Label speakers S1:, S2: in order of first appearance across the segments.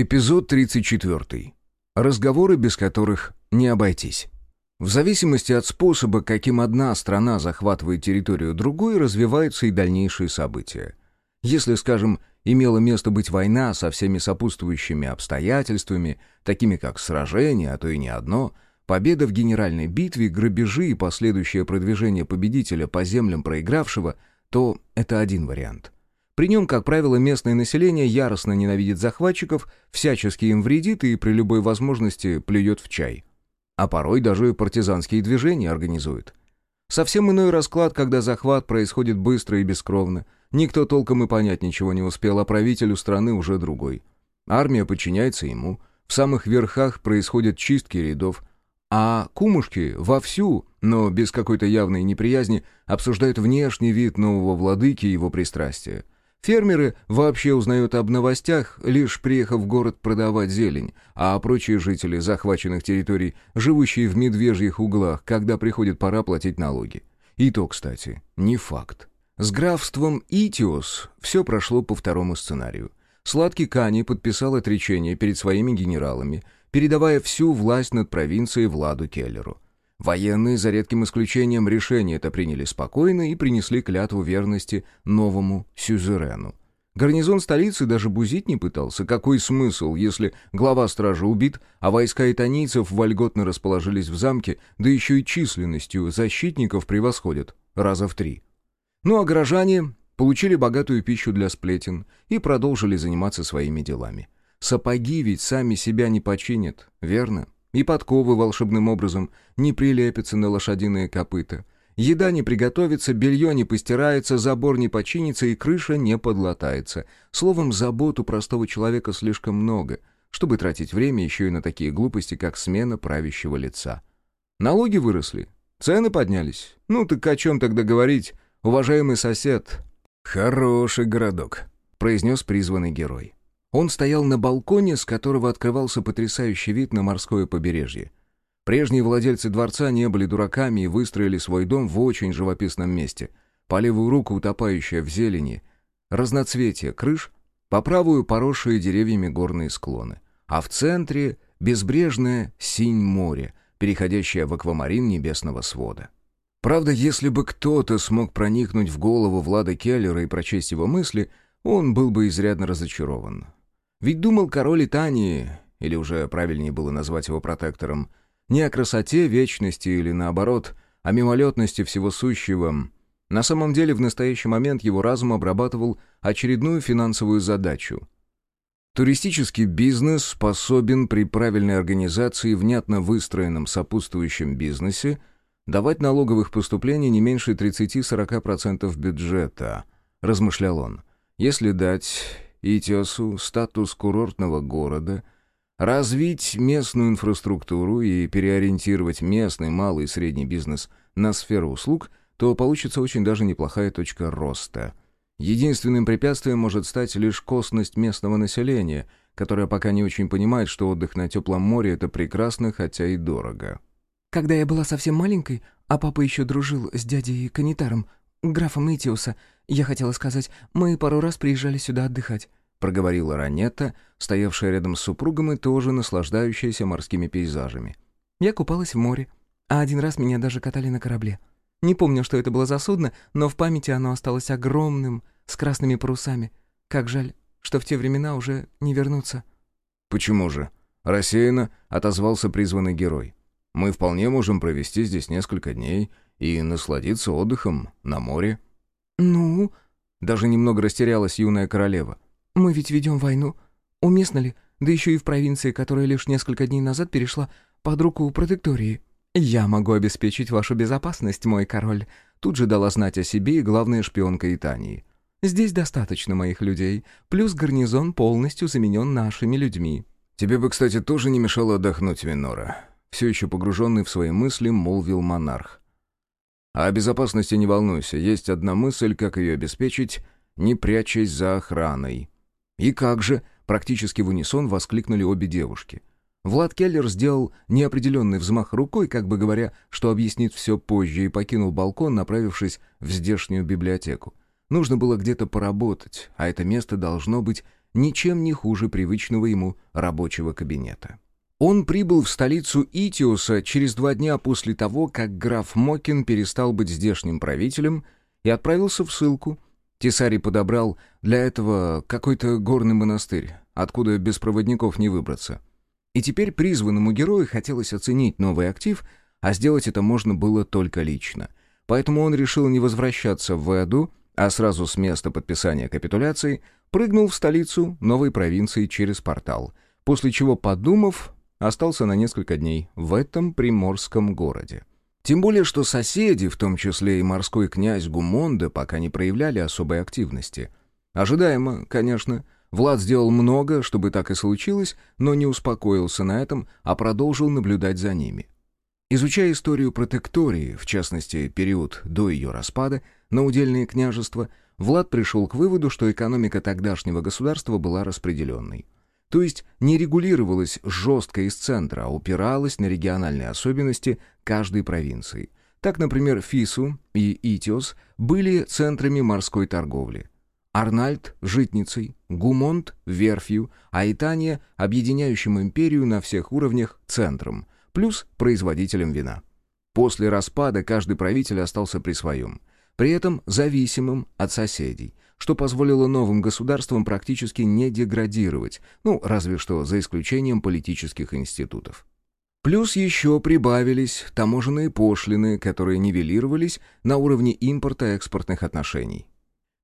S1: Эпизод 34. Разговоры, без которых не обойтись. В зависимости от способа, каким одна страна захватывает территорию другой, развиваются и дальнейшие события. Если, скажем, имела место быть война со всеми сопутствующими обстоятельствами, такими как сражение, а то и не одно, победа в генеральной битве, грабежи и последующее продвижение победителя по землям проигравшего, то это один вариант – при нем, как правило, местное население яростно ненавидит захватчиков, всячески им вредит и при любой возможности плюет в чай. А порой даже партизанские движения организует. Совсем иной расклад, когда захват происходит быстро и бескровно. Никто толком и понять ничего не успел, а правителю страны уже другой. Армия подчиняется ему, в самых верхах происходят чистки рядов, а кумушки вовсю, но без какой-то явной неприязни, обсуждают внешний вид нового владыки и его пристрастия. Фермеры вообще узнают об новостях, лишь приехав в город продавать зелень, а прочие жители захваченных территорий, живущие в медвежьих углах, когда приходит пора платить налоги. И то, кстати, не факт. С графством Итиос все прошло по второму сценарию. Сладкий Кани подписал отречение перед своими генералами, передавая всю власть над провинцией Владу Келлеру. Военные, за редким исключением, решение это приняли спокойно и принесли клятву верности новому сюзерену. Гарнизон столицы даже бузить не пытался. Какой смысл, если глава стражи убит, а войска итанийцев вольготно расположились в замке, да еще и численностью защитников превосходят раза в три. Ну а горожане получили богатую пищу для сплетен и продолжили заниматься своими делами. Сапоги ведь сами себя не починят, верно? И подковы волшебным образом не прилепятся на лошадиные копыта. Еда не приготовится, белье не постирается, забор не починится и крыша не подлатается. Словом, забот у простого человека слишком много, чтобы тратить время еще и на такие глупости, как смена правящего лица. Налоги выросли, цены поднялись. Ну так о чем тогда говорить, уважаемый сосед? «Хороший городок», — произнес призванный герой. Он стоял на балконе, с которого открывался потрясающий вид на морское побережье. Прежние владельцы дворца не были дураками и выстроили свой дом в очень живописном месте. По левую руку утопающая в зелени, разноцветие крыш, по правую поросшие деревьями горные склоны. А в центре безбрежное синь море, переходящее в аквамарин небесного свода. Правда, если бы кто-то смог проникнуть в голову Влада Келлера и прочесть его мысли, он был бы изрядно разочарован. Ведь думал король Итании, или уже правильнее было назвать его протектором, не о красоте, вечности или наоборот, о мимолетности всего сущего. На самом деле в настоящий момент его разум обрабатывал очередную финансовую задачу. Туристический бизнес способен при правильной организации и внятно выстроенном сопутствующем бизнесе давать налоговых поступлений не меньше 30-40% бюджета, размышлял он. Если дать Итиосу статус курортного города, развить местную инфраструктуру и переориентировать местный малый и средний бизнес на сферу услуг, то получится очень даже неплохая точка роста. Единственным препятствием может стать лишь косность местного населения, которое пока не очень понимает, что отдых на теплом море – это прекрасно, хотя и дорого.
S2: «Когда я была совсем маленькой, а папа еще дружил с дядей Канитаром, графом Итиуса, я хотела сказать, мы пару раз приезжали сюда отдыхать», проговорила Ранетта, стоявшая рядом с супругом и тоже наслаждающаяся морскими пейзажами. «Я купалась в море, а один раз меня даже катали на корабле. Не помню, что это было за судно, но в памяти оно осталось огромным, с красными парусами. Как жаль, что в те времена уже не вернуться».
S1: «Почему же?» — рассеянно отозвался призванный герой. «Мы вполне можем провести здесь несколько дней и насладиться отдыхом на море».
S2: «Ну?»
S1: — даже немного растерялась юная королева.
S2: «Мы ведь ведем войну. Уместно ли? Да еще и в провинции, которая лишь несколько дней назад перешла под руку протектории». «Я могу обеспечить вашу безопасность, мой король», — тут же дала знать о себе и главная шпионка Итании. «Здесь достаточно моих людей, плюс гарнизон полностью заменен нашими людьми».
S1: «Тебе бы, кстати, тоже не мешало отдохнуть, Винора», — все еще погруженный в свои мысли, молвил монарх. А о безопасности не волнуйся, есть одна мысль, как ее обеспечить, не прячась за охраной. И как же, практически в унисон воскликнули обе девушки. Влад Келлер сделал неопределенный взмах рукой, как бы говоря, что объяснит все позже, и покинул балкон, направившись в здешнюю библиотеку. Нужно было где-то поработать, а это место должно быть ничем не хуже привычного ему рабочего кабинета. Он прибыл в столицу Итиоса через два дня после того, как граф Мокин перестал быть здешним правителем и отправился в ссылку. Тесарий подобрал для этого какой-то горный монастырь, откуда без проводников не выбраться. И теперь призванному герою хотелось оценить новый актив, а сделать это можно было только лично. Поэтому он решил не возвращаться в Эду, а сразу с места подписания капитуляции прыгнул в столицу новой провинции через портал, после чего, подумав, остался на несколько дней в этом приморском городе. Тем более, что соседи, в том числе и морской князь Гумонда, пока не проявляли особой активности. Ожидаемо, конечно, Влад сделал много, чтобы так и случилось, но не успокоился на этом, а продолжил наблюдать за ними. Изучая историю протектории, в частности, период до ее распада, на удельные княжества, Влад пришел к выводу, что экономика тогдашнего государства была распределенной. То есть не регулировалась жестко из центра, а упиралась на региональные особенности каждой провинции. Так, например, Фису и Итиос были центрами морской торговли. Арнальд – житницей, Гумонт – верфью, а Итания – объединяющим империю на всех уровнях центром, плюс производителем вина. После распада каждый правитель остался при своем, при этом зависимым от соседей – что позволило новым государствам практически не деградировать, ну, разве что за исключением политических институтов. Плюс еще прибавились таможенные пошлины, которые нивелировались на уровне импорта-экспортных отношений.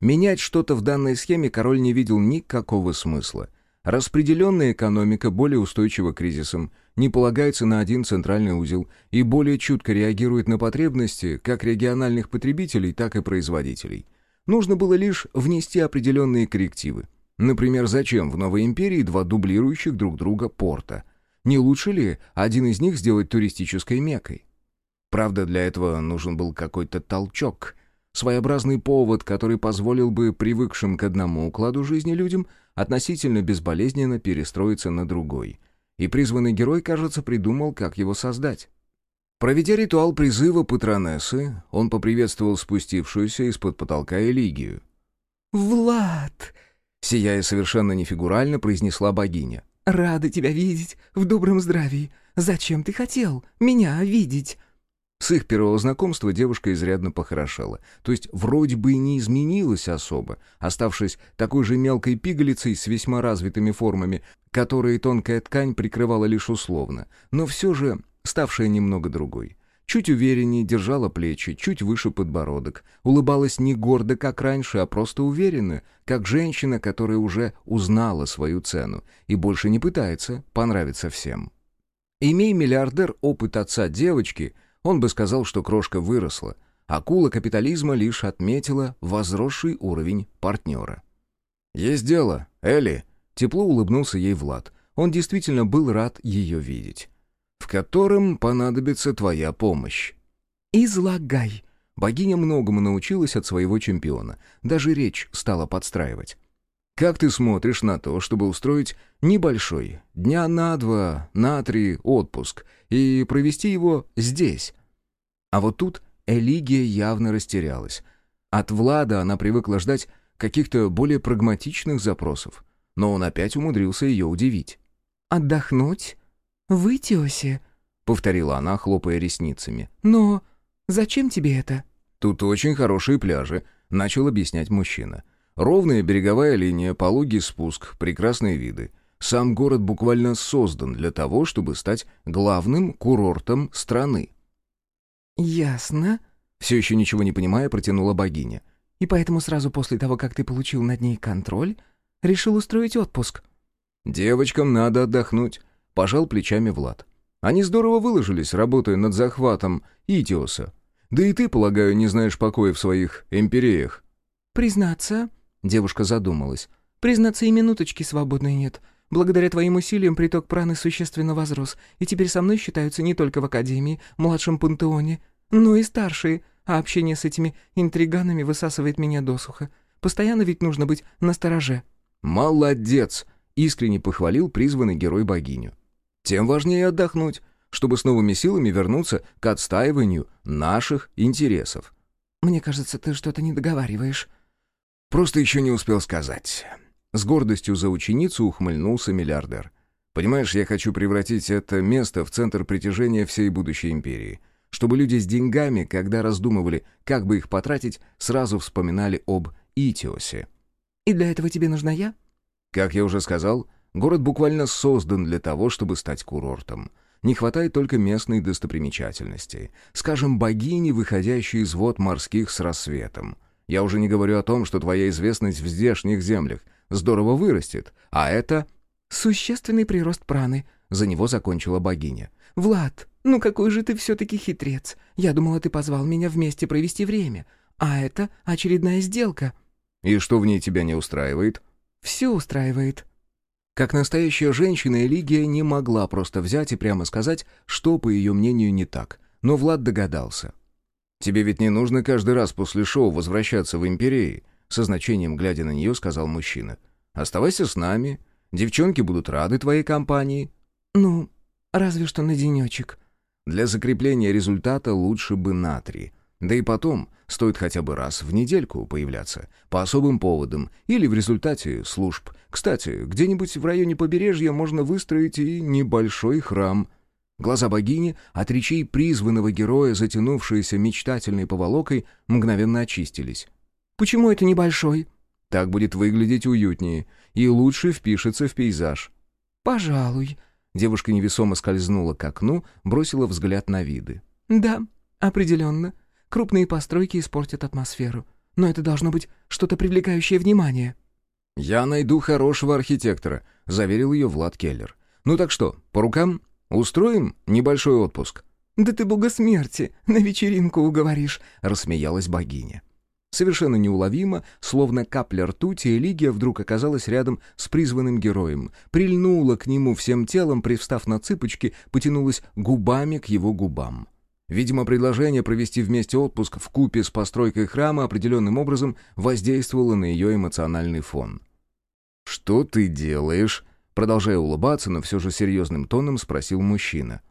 S1: Менять что-то в данной схеме король не видел никакого смысла. Распределенная экономика более устойчива к кризисам, не полагается на один центральный узел и более чутко реагирует на потребности как региональных потребителей, так и производителей. Нужно было лишь внести определенные коррективы. Например, зачем в Новой Империи два дублирующих друг друга порта? Не лучше ли один из них сделать туристической мекой? Правда, для этого нужен был какой-то толчок, своеобразный повод, который позволил бы привыкшим к одному укладу жизни людям относительно безболезненно перестроиться на другой. И призванный герой, кажется, придумал, как его создать. Проведя ритуал призыва патронессы, он поприветствовал спустившуюся из-под потолка Элигию.
S2: «Влад!» — сияя совершенно нефигурально, произнесла богиня. «Рада тебя видеть в добром здравии. Зачем ты хотел меня видеть?»
S1: С их первого знакомства девушка изрядно похорошела. То есть вроде бы и не изменилась особо, оставшись такой же мелкой пигалицей с весьма развитыми формами, которые тонкая ткань прикрывала лишь условно, но все же ставшая немного другой. Чуть увереннее держала плечи, чуть выше подбородок. Улыбалась не гордо, как раньше, а просто уверенно, как женщина, которая уже узнала свою цену и больше не пытается понравиться всем. Имея миллиардер опыт отца девочки, он бы сказал, что крошка выросла. Акула капитализма лишь отметила возросший уровень партнера. «Есть дело, Элли!» — тепло улыбнулся ей Влад. Он действительно был рад ее видеть в котором понадобится твоя помощь».
S2: «Излагай».
S1: Богиня многому научилась от своего чемпиона. Даже речь стала подстраивать. «Как ты смотришь на то, чтобы устроить небольшой, дня на два, на три отпуск и провести его здесь?» А вот тут Элигия явно растерялась. От Влада она привыкла ждать каких-то более прагматичных запросов, но он опять умудрился ее удивить.
S2: «Отдохнуть? «В Итиосе», —
S1: повторила она, хлопая ресницами.
S2: «Но зачем тебе это?»
S1: «Тут очень хорошие пляжи», — начал объяснять мужчина. «Ровная береговая линия, пологий спуск, прекрасные виды. Сам город буквально создан для того, чтобы стать главным курортом страны».
S2: «Ясно», — все еще ничего не понимая, протянула богиня. «И поэтому сразу после того, как ты получил над ней контроль, решил устроить отпуск».
S1: «Девочкам надо отдохнуть», Пожал плечами Влад. Они здорово выложились, работая над захватом Итиоса. Да и ты, полагаю, не знаешь покоя в своих империях.
S2: Признаться, девушка задумалась. Признаться, и минуточки свободной нет. Благодаря твоим усилиям приток праны существенно возрос, и теперь со мной считаются не только в Академии, младшем пантеоне, но и старшие, а общение с этими интриганами высасывает меня досуха. Постоянно ведь нужно быть настороже».
S1: «Молодец!» — искренне похвалил призванный герой богиню тем важнее отдохнуть, чтобы с новыми силами вернуться к отстаиванию наших интересов.
S2: «Мне кажется, ты что-то не договариваешь».
S1: «Просто еще не успел сказать». С гордостью за ученицу ухмыльнулся миллиардер. «Понимаешь, я хочу превратить это место в центр притяжения всей будущей империи. Чтобы люди с деньгами, когда раздумывали, как бы их потратить, сразу вспоминали об Итиосе».
S2: «И для этого тебе нужна я?»
S1: «Как я уже сказал, город буквально создан для того, чтобы стать курортом». Не хватает только местной достопримечательности. Скажем, богини, выходящие из вод морских с рассветом. Я уже не говорю о том, что твоя известность в здешних землях здорово вырастет, а это...
S2: «Существенный прирост праны», — за него закончила богиня. «Влад, ну какой же ты все-таки хитрец. Я думала, ты позвал меня вместе провести время. А это очередная сделка».
S1: «И что в ней тебя не устраивает?»
S2: «Все устраивает»,
S1: как настоящая женщина, Элигия не могла просто взять и прямо сказать, что, по ее мнению, не так. Но Влад догадался. «Тебе ведь не нужно каждый раз после шоу возвращаться в Империи», со значением глядя на нее, сказал мужчина. «Оставайся с нами. Девчонки будут рады твоей компании».
S2: «Ну, разве что на денечек».
S1: «Для закрепления результата лучше бы на три. Да и потом, стоит хотя бы раз в недельку появляться, по особым поводам или в результате служб. Кстати, где-нибудь в районе побережья можно выстроить и небольшой храм. Глаза богини от речей призванного героя, затянувшиеся мечтательной поволокой, мгновенно очистились.
S2: «Почему это небольшой?»
S1: «Так будет выглядеть уютнее и лучше впишется в пейзаж».
S2: «Пожалуй».
S1: Девушка невесомо скользнула к окну, бросила взгляд на виды.
S2: «Да, определенно. Крупные постройки испортят атмосферу. Но это должно быть что-то привлекающее внимание».
S1: «Я найду хорошего архитектора», — заверил ее Влад Келлер. «Ну так что, по рукам? Устроим небольшой отпуск?»
S2: «Да ты бога смерти, на вечеринку уговоришь», — рассмеялась богиня.
S1: Совершенно неуловимо, словно капля ртути, Элигия вдруг оказалась рядом с призванным героем, прильнула к нему всем телом, привстав на цыпочки, потянулась губами к его губам. Видимо, предложение провести вместе отпуск в купе с постройкой храма определенным образом воздействовало на ее эмоциональный фон. «Что ты делаешь?» Продолжая улыбаться, но все же серьезным тоном спросил мужчина.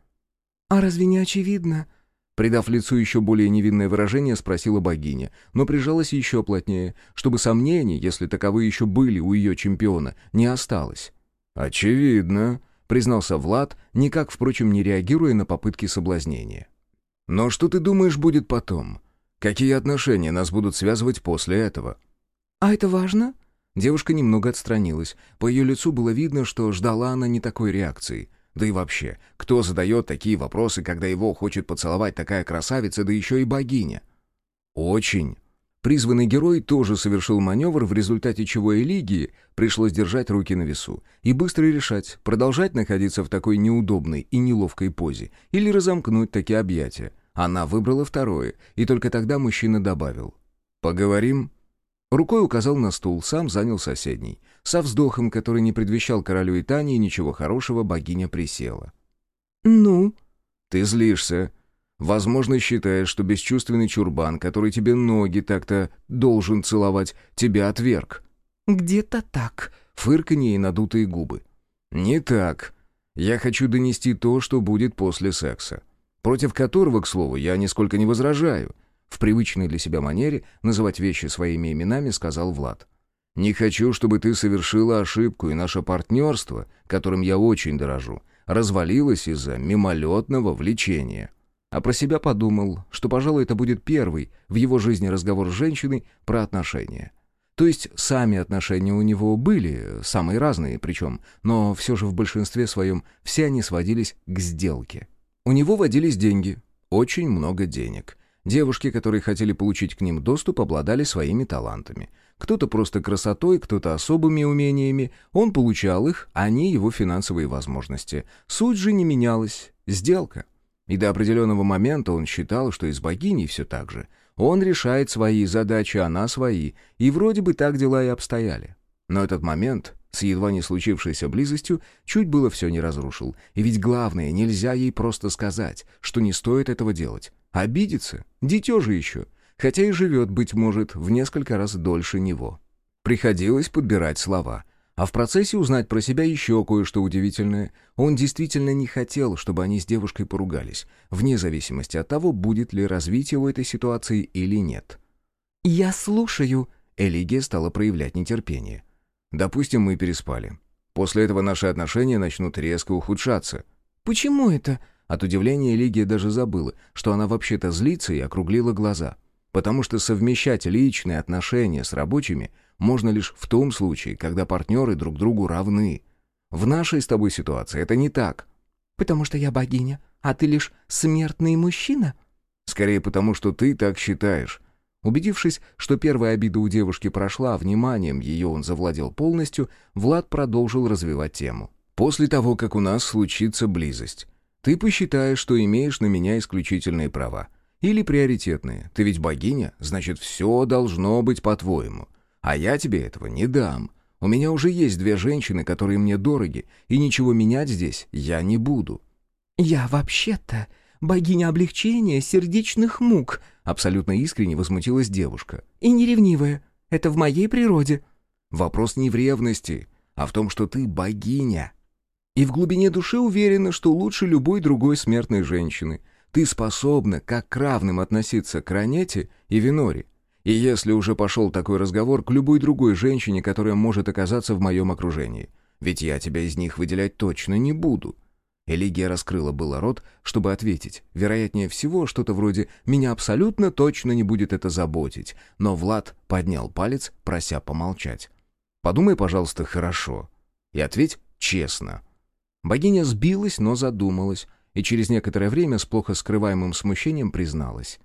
S2: «А разве не очевидно?»
S1: Придав лицу еще более невинное выражение, спросила богиня, но прижалась еще плотнее, чтобы сомнений, если таковые еще были у ее чемпиона, не осталось. «Очевидно», — признался Влад, никак, впрочем, не реагируя на попытки соблазнения. Но что ты думаешь будет потом? Какие отношения нас будут связывать после этого?
S2: А это важно?
S1: Девушка немного отстранилась. По ее лицу было видно, что ждала она не такой реакции. Да и вообще, кто задает такие вопросы, когда его хочет поцеловать такая красавица, да еще и богиня? Очень. Призванный герой тоже совершил маневр, в результате чего Элигии пришлось держать руки на весу и быстро решать, продолжать находиться в такой неудобной и неловкой позе или разомкнуть такие объятия. Она выбрала второе, и только тогда мужчина добавил «Поговорим?» Рукой указал на стул, сам занял соседний. Со вздохом, который не предвещал королю Итании ничего хорошего, богиня присела.
S2: «Ну?»
S1: «Ты злишься», Возможно, считаешь, что бесчувственный чурбан, который тебе ноги так-то должен целовать, тебя отверг.
S2: «Где-то так», —
S1: фырканье и надутые губы. «Не так. Я хочу донести то, что будет после секса. Против которого, к слову, я нисколько не возражаю». В привычной для себя манере называть вещи своими именами сказал Влад. «Не хочу, чтобы ты совершила ошибку, и наше партнерство, которым я очень дорожу, развалилось из-за мимолетного влечения». А про себя подумал, что, пожалуй, это будет первый в его жизни разговор с женщиной про отношения. То есть сами отношения у него были, самые разные причем, но все же в большинстве своем все они сводились к сделке. У него водились деньги, очень много денег. Девушки, которые хотели получить к ним доступ, обладали своими талантами. Кто-то просто красотой, кто-то особыми умениями. Он получал их, они его финансовые возможности. Суть же не менялась. Сделка. И до определенного момента он считал, что и с богиней все так же. Он решает свои задачи, она свои, и вроде бы так дела и обстояли. Но этот момент с едва не случившейся близостью чуть было все не разрушил. И ведь главное, нельзя ей просто сказать, что не стоит этого делать. Обидится, дитё же еще, хотя и живет, быть может, в несколько раз дольше него. Приходилось подбирать слова — а в процессе узнать про себя еще кое-что удивительное. Он действительно не хотел, чтобы они с девушкой поругались, вне зависимости от того, будет ли развитие у этой ситуации или нет.
S2: «Я слушаю», —
S1: Элигия стала проявлять нетерпение. Допустим, мы переспали. После этого наши отношения начнут резко ухудшаться.
S2: «Почему это?»
S1: От удивления Лигия даже забыла, что она вообще-то злится и округлила глаза. Потому что совмещать личные отношения с рабочими можно лишь в том случае, когда партнеры друг другу равны. В нашей с тобой ситуации это не так.
S2: «Потому что я богиня, а ты лишь смертный мужчина?»
S1: «Скорее потому, что ты так считаешь. Убедившись, что первая обида у девушки прошла, вниманием ее он завладел полностью, Влад продолжил развивать тему. «После того, как у нас случится близость, ты посчитаешь, что имеешь на меня исключительные права. Или приоритетные. Ты ведь богиня, значит, все должно быть по-твоему. А я тебе этого не дам. У меня уже есть две женщины, которые мне дороги, и ничего менять здесь я не буду».
S2: «Я вообще-то богиня облегчения сердечных мук», абсолютно искренне возмутилась девушка. «И не ревнивая. Это в моей природе».
S1: «Вопрос не в ревности, а в том, что ты богиня. И в глубине души уверена, что лучше любой другой смертной женщины. Ты способна как к равным относиться к Ранете и Виноре. И если уже пошел такой разговор, к любой другой женщине, которая может оказаться в моем окружении. Ведь я тебя из них выделять точно не буду. Элигия раскрыла было рот, чтобы ответить. Вероятнее всего, что-то вроде «меня абсолютно точно не будет это заботить», но Влад поднял палец, прося помолчать. «Подумай, пожалуйста, хорошо. И ответь честно». Богиня сбилась, но задумалась, и через некоторое время с плохо скрываемым смущением призналась.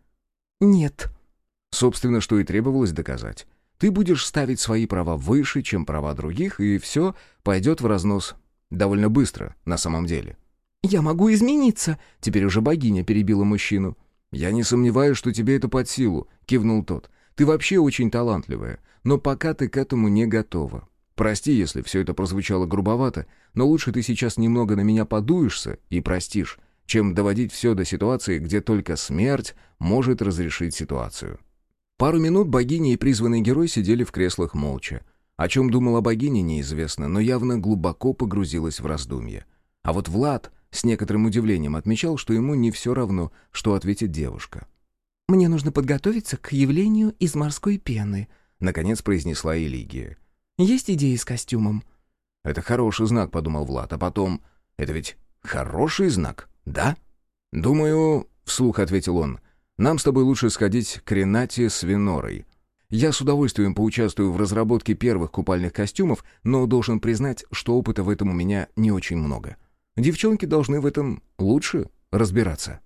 S2: «Нет».
S1: Собственно, что и требовалось доказать. Ты будешь ставить свои права выше, чем права других, и все пойдет в разнос. Довольно быстро, на самом деле.
S2: «Я могу измениться!»
S1: Теперь уже богиня перебила мужчину. «Я не сомневаюсь, что тебе это под силу», — кивнул тот. «Ты вообще очень талантливая, но пока ты к этому не готова. Прости, если все это прозвучало грубовато, но лучше ты сейчас немного на меня подуешься и простишь, чем доводить все до ситуации, где только смерть может разрешить ситуацию». Пару минут богиня и призванный герой сидели в креслах молча. О чем думала богиня, неизвестно, но явно глубоко погрузилась в раздумье. А вот Влад с некоторым удивлением отмечал, что ему не все равно, что ответит девушка.
S2: «Мне нужно подготовиться к явлению из морской пены», —
S1: наконец произнесла Элигия.
S2: «Есть идеи с костюмом?»
S1: «Это хороший знак», — подумал Влад, а потом... «Это ведь хороший знак, да?» «Думаю...» — вслух ответил он. «Нам с тобой лучше сходить к Ренате с Винорой. Я с удовольствием поучаствую в разработке первых купальных костюмов, но должен признать, что опыта в этом у меня не очень много». Девчонки должны в этом лучше разбираться.